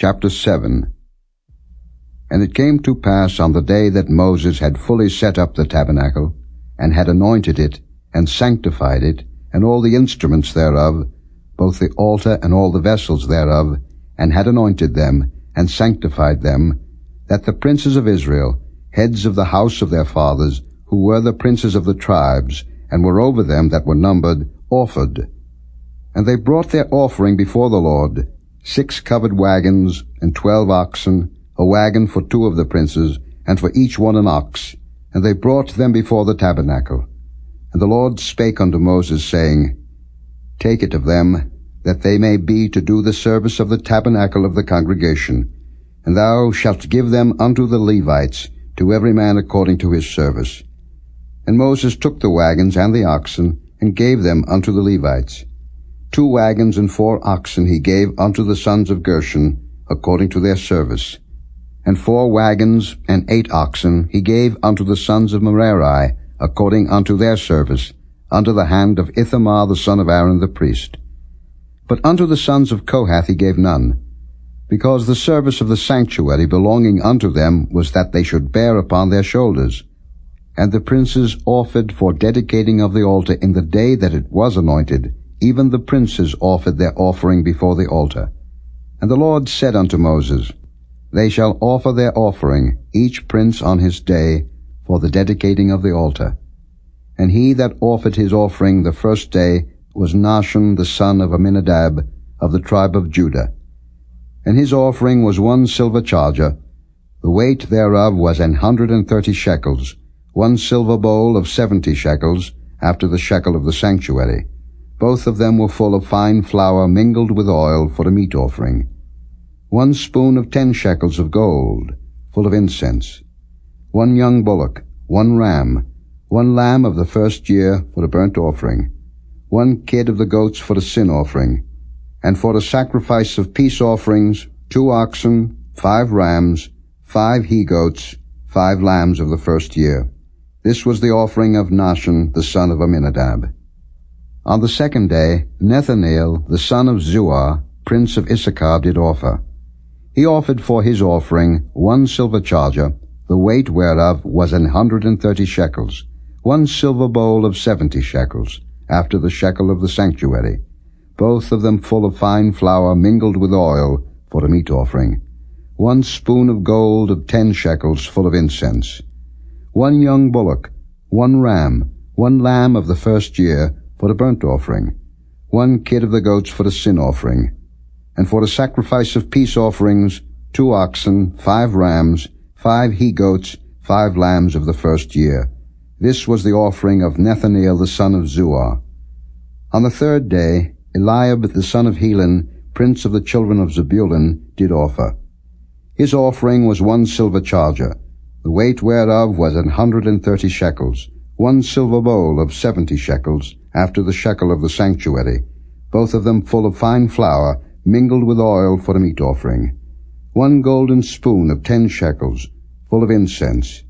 Chapter 7 And it came to pass on the day that Moses had fully set up the tabernacle, and had anointed it, and sanctified it, and all the instruments thereof, both the altar and all the vessels thereof, and had anointed them, and sanctified them, that the princes of Israel, heads of the house of their fathers, who were the princes of the tribes, and were over them that were numbered, offered. And they brought their offering before the Lord, six covered wagons, and twelve oxen, a wagon for two of the princes, and for each one an ox. And they brought them before the tabernacle. And the Lord spake unto Moses, saying, Take it of them, that they may be to do the service of the tabernacle of the congregation. And thou shalt give them unto the Levites, to every man according to his service. And Moses took the wagons and the oxen, and gave them unto the Levites. Two wagons and four oxen he gave unto the sons of Gershon, according to their service. And four wagons and eight oxen he gave unto the sons of Merari, according unto their service, under the hand of Ithamar the son of Aaron the priest. But unto the sons of Kohath he gave none, because the service of the sanctuary belonging unto them was that they should bear upon their shoulders. And the princes offered for dedicating of the altar in the day that it was anointed, even the princes offered their offering before the altar. And the Lord said unto Moses, They shall offer their offering, each prince on his day, for the dedicating of the altar. And he that offered his offering the first day was Nahshon the son of Amminadab, of the tribe of Judah. And his offering was one silver charger, the weight thereof was an hundred and thirty shekels, one silver bowl of seventy shekels, after the shekel of the sanctuary. Both of them were full of fine flour mingled with oil for a meat offering. One spoon of ten shekels of gold, full of incense. One young bullock, one ram, one lamb of the first year for a burnt offering, one kid of the goats for a sin offering, and for the sacrifice of peace offerings, two oxen, five rams, five he-goats, five lambs of the first year. This was the offering of Nahshon the son of Amminadab. On the second day, Nethaneel, the son of Zuar, prince of Issachar, did offer. He offered for his offering one silver charger, the weight whereof was an hundred and thirty shekels, one silver bowl of seventy shekels, after the shekel of the sanctuary, both of them full of fine flour mingled with oil for a meat offering, one spoon of gold of ten shekels full of incense, one young bullock, one ram, one lamb of the first year, for the burnt offering, one kid of the goats for the sin offering, and for the sacrifice of peace offerings, two oxen, five rams, five he-goats, five lambs of the first year. This was the offering of Nethaneel the son of Zuar. On the third day, Eliab the son of Helon, prince of the children of Zebulun, did offer. His offering was one silver charger, the weight whereof was an hundred and thirty shekels, one silver bowl of seventy shekels, after the shekel of the sanctuary, both of them full of fine flour, mingled with oil for a meat offering. One golden spoon of ten shekels, full of incense.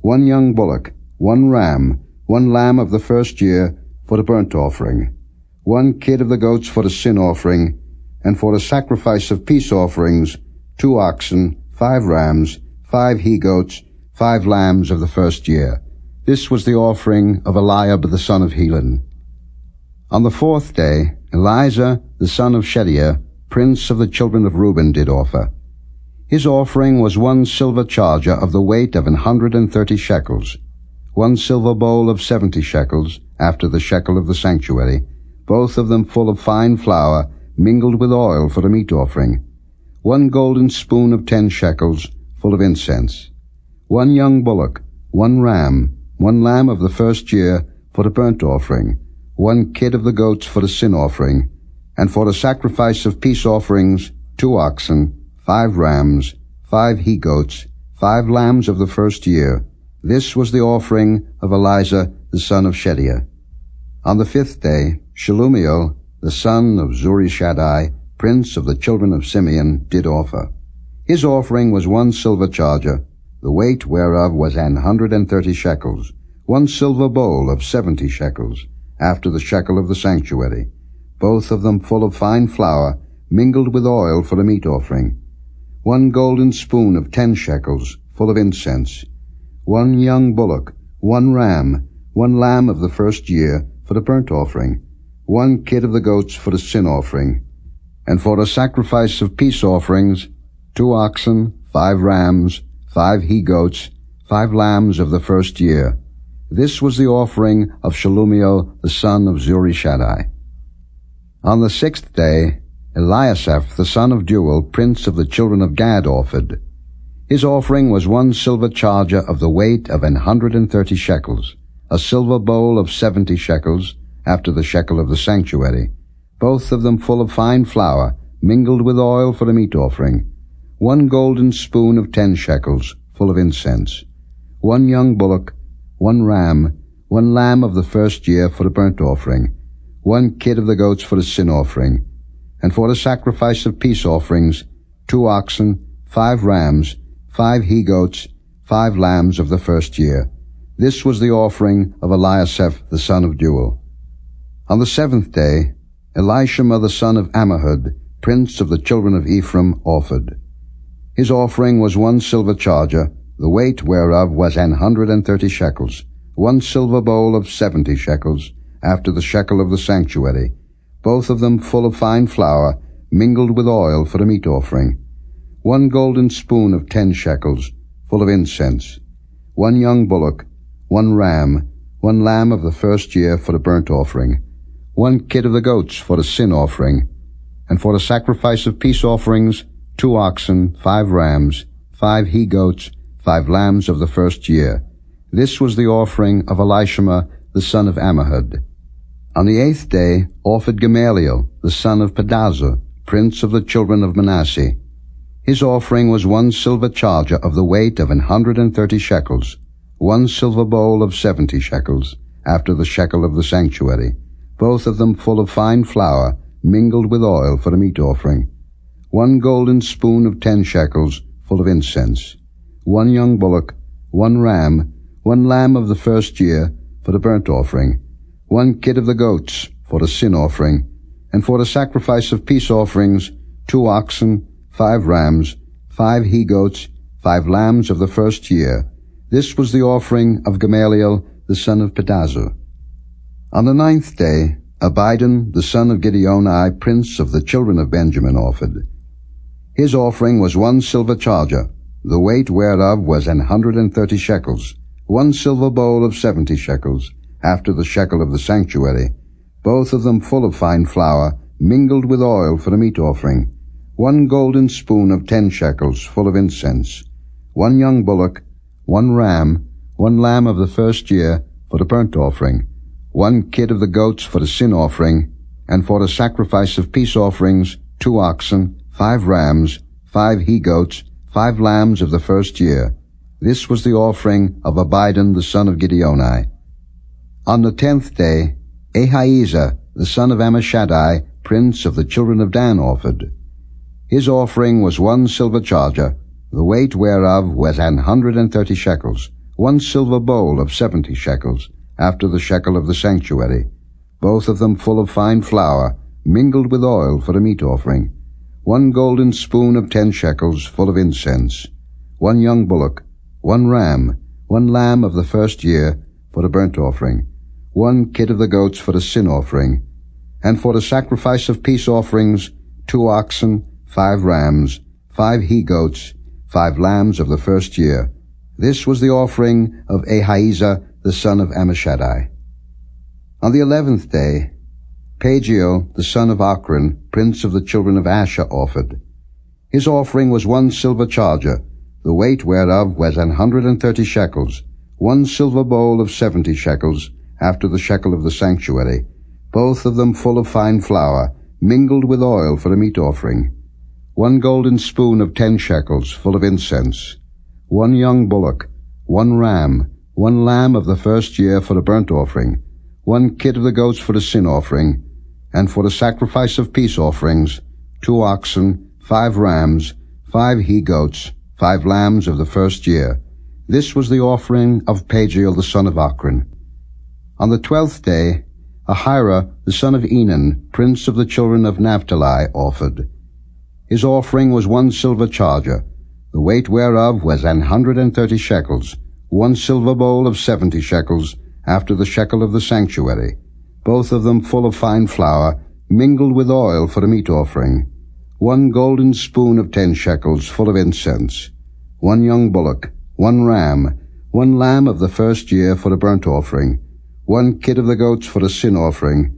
One young bullock, one ram, one lamb of the first year for the burnt offering. One kid of the goats for the sin offering, and for the sacrifice of peace offerings, two oxen, five rams, five he-goats, five lambs of the first year. This was the offering of Eliab the son of Helon. On the fourth day, Elizur, the son of Shedeur, prince of the children of Reuben, did offer. His offering was one silver charger of the weight of an hundred and thirty shekels, one silver bowl of seventy shekels, after the shekel of the sanctuary, both of them full of fine flour, mingled with oil for a meat offering, one golden spoon of ten shekels, full of incense, one young bullock, one ram, one lamb of the first year for the burnt offering, one kid of the goats for the sin offering, and for the sacrifice of peace offerings, two oxen, five rams, five he-goats, five lambs of the first year. This was the offering of Elizur the son of Shedeur. On the fifth day, Shelumiel, the son of Zurishaddai, prince of the children of Simeon, did offer. His offering was one silver charger, the weight whereof was an hundred and thirty shekels, one silver bowl of seventy shekels, after the shekel of the sanctuary, both of them full of fine flour, mingled with oil for a meat offering, one golden spoon of ten shekels, full of incense, one young bullock, one ram, one lamb of the first year for the burnt offering, one kid of the goats for the sin offering, and for the sacrifice of peace offerings, two oxen, five rams, five he-goats, five lambs of the first year. This was the offering of Shelumiel the son of Zurishaddai. On the sixth day, Eliasaph the son of Deuel, prince of the children of Gad, offered. His offering was one silver charger of the weight of an hundred and thirty shekels, a silver bowl of seventy shekels, after the shekel of the sanctuary, both of them full of fine flour, mingled with oil for the meat offering, one golden spoon of ten shekels, full of incense, one young bullock, one ram, one lamb of the first year for the burnt offering, one kid of the goats for the sin offering, and for the sacrifice of peace offerings, two oxen, five rams, five he-goats, five lambs of the first year. This was the offering of Eliasaph the son of Deuel. On the seventh day, Elishama the son of Ammihud, prince of the children of Ephraim, offered. His offering was one silver charger, the weight whereof was an hundred and thirty shekels, one silver bowl of seventy shekels, after the shekel of the sanctuary, both of them full of fine flour, mingled with oil for the meat offering, one golden spoon of ten shekels, full of incense, one young bullock, one ram, one lamb of the first year for the burnt offering, one kid of the goats for the sin offering, and for the sacrifice of peace offerings, two oxen, five rams, five he-goats, five lambs of the first year. This was the offering of Elishama the son of Ammihud. On the eighth day offered Gamaliel the son of Pedahzur, prince of the children of Manasseh, his offering was one silver charger of the weight of an hundred and thirty shekels, one silver bowl of seventy shekels, after the shekel of the sanctuary, both of them full of fine flour, mingled with oil for the meat offering, one golden spoon of ten shekels, full of incense, one young bullock, one ram, one lamb of the first year, for the burnt offering, one kid of the goats, for the sin offering, and for the sacrifice of peace offerings, two oxen, five rams, five he-goats, five lambs of the first year. This was the offering of Gamaliel, the son of Pedahzur. On the ninth day, Abidan, the son of Gideoni, prince of the children of Benjamin, offered. His offering was one silver charger, the weight whereof was an hundred and thirty shekels, one silver bowl of seventy shekels, after the shekel of the sanctuary, both of them full of fine flour, mingled with oil for the meat offering, one golden spoon of ten shekels full of incense, one young bullock, one ram, one lamb of the first year for the burnt offering, one kid of the goats for the sin offering, and for the sacrifice of peace offerings, two oxen, five rams, five he-goats, five lambs of the first year. This was the offering of Abidan the son of Gideoni. On the tenth day, Ahiezer, the son of Ammishaddai, prince of the children of Dan, offered. His offering was one silver charger, the weight whereof was an hundred and thirty shekels, one silver bowl of seventy shekels, after the shekel of the sanctuary, both of them full of fine flour, mingled with oil for the meat offering, one golden spoon of ten shekels full of incense, one young bullock, one ram, one lamb of the first year for the burnt offering, one kid of the goats for the sin offering, and for the sacrifice of peace offerings, two oxen, five rams, five he-goats, five lambs of the first year. This was the offering of Ahiezer the son of Ammishaddai. On the eleventh day, Pagiel the son of Ocran, prince of the children of Asher, offered. His offering was one silver charger, the weight whereof was an hundred and thirty shekels, one silver bowl of seventy shekels, after the shekel of the sanctuary, both of them full of fine flour, mingled with oil for a meat offering one golden spoon of ten shekels full of incense, one young bullock, one ram, one lamb of the first year for the burnt offering, one kid of the goats for the sin offering, and for the sacrifice of peace offerings, two oxen, five rams, five he-goats, five lambs of the first year. This was the offering of Pagiel the son of Ocran. On the twelfth day, Ahira the son of Enan, prince of the children of Naphtali, offered. His offering was one silver charger, the weight whereof was an hundred and thirty shekels, one silver bowl of seventy shekels, after the shekel of the sanctuary, both of them full of fine flour, mingled with oil for a meat offering, one golden spoon of ten shekels, full of incense, one young bullock, one ram, one lamb of the first year for a burnt offering, one kid of the goats for a sin offering,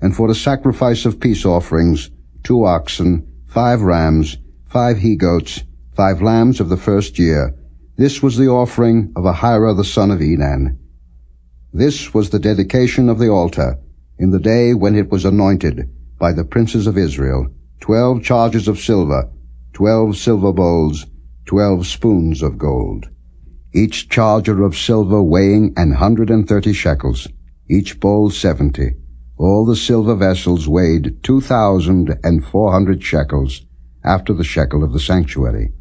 and for a sacrifice of peace offerings, two oxen, five rams, five he-goats, five lambs of the first year. This was the offering of Ahira the son of Enan. This was the dedication of the altar, in the day when it was anointed by the princes of Israel, twelve chargers of silver, twelve silver bowls, twelve spoons of gold. Each charger of silver weighing an hundred and thirty shekels, each bowl seventy. All the silver vessels weighed two thousand and four hundred shekels, after the shekel of the sanctuary.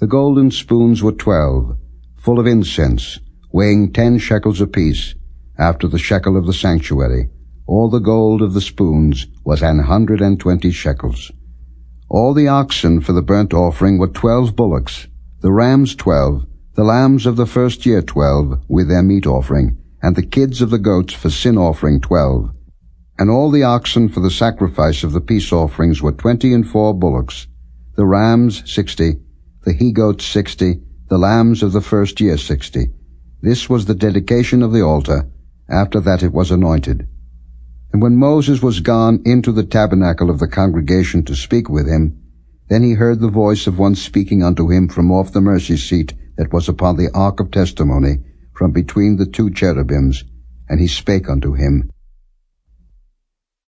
The golden spoons were twelve, full of incense, weighing ten shekels apiece, after the shekel of the sanctuary. All the gold of the spoons was an hundred and twenty shekels. All the oxen for the burnt offering were twelve bullocks, the rams twelve, the lambs of the first year twelve, with their meat offering, and the kids of the goats for sin offering twelve. And all the oxen for the sacrifice of the peace offerings were twenty and four bullocks, the rams sixty, the he-goats sixty, the lambs of the first year sixty. This was the dedication of the altar, after that it was anointed. And when Moses was gone into the tabernacle of the congregation to speak with him, then he heard the voice of one speaking unto him from off the mercy seat that was upon the ark of testimony, from between the two cherubims, and he spake unto him,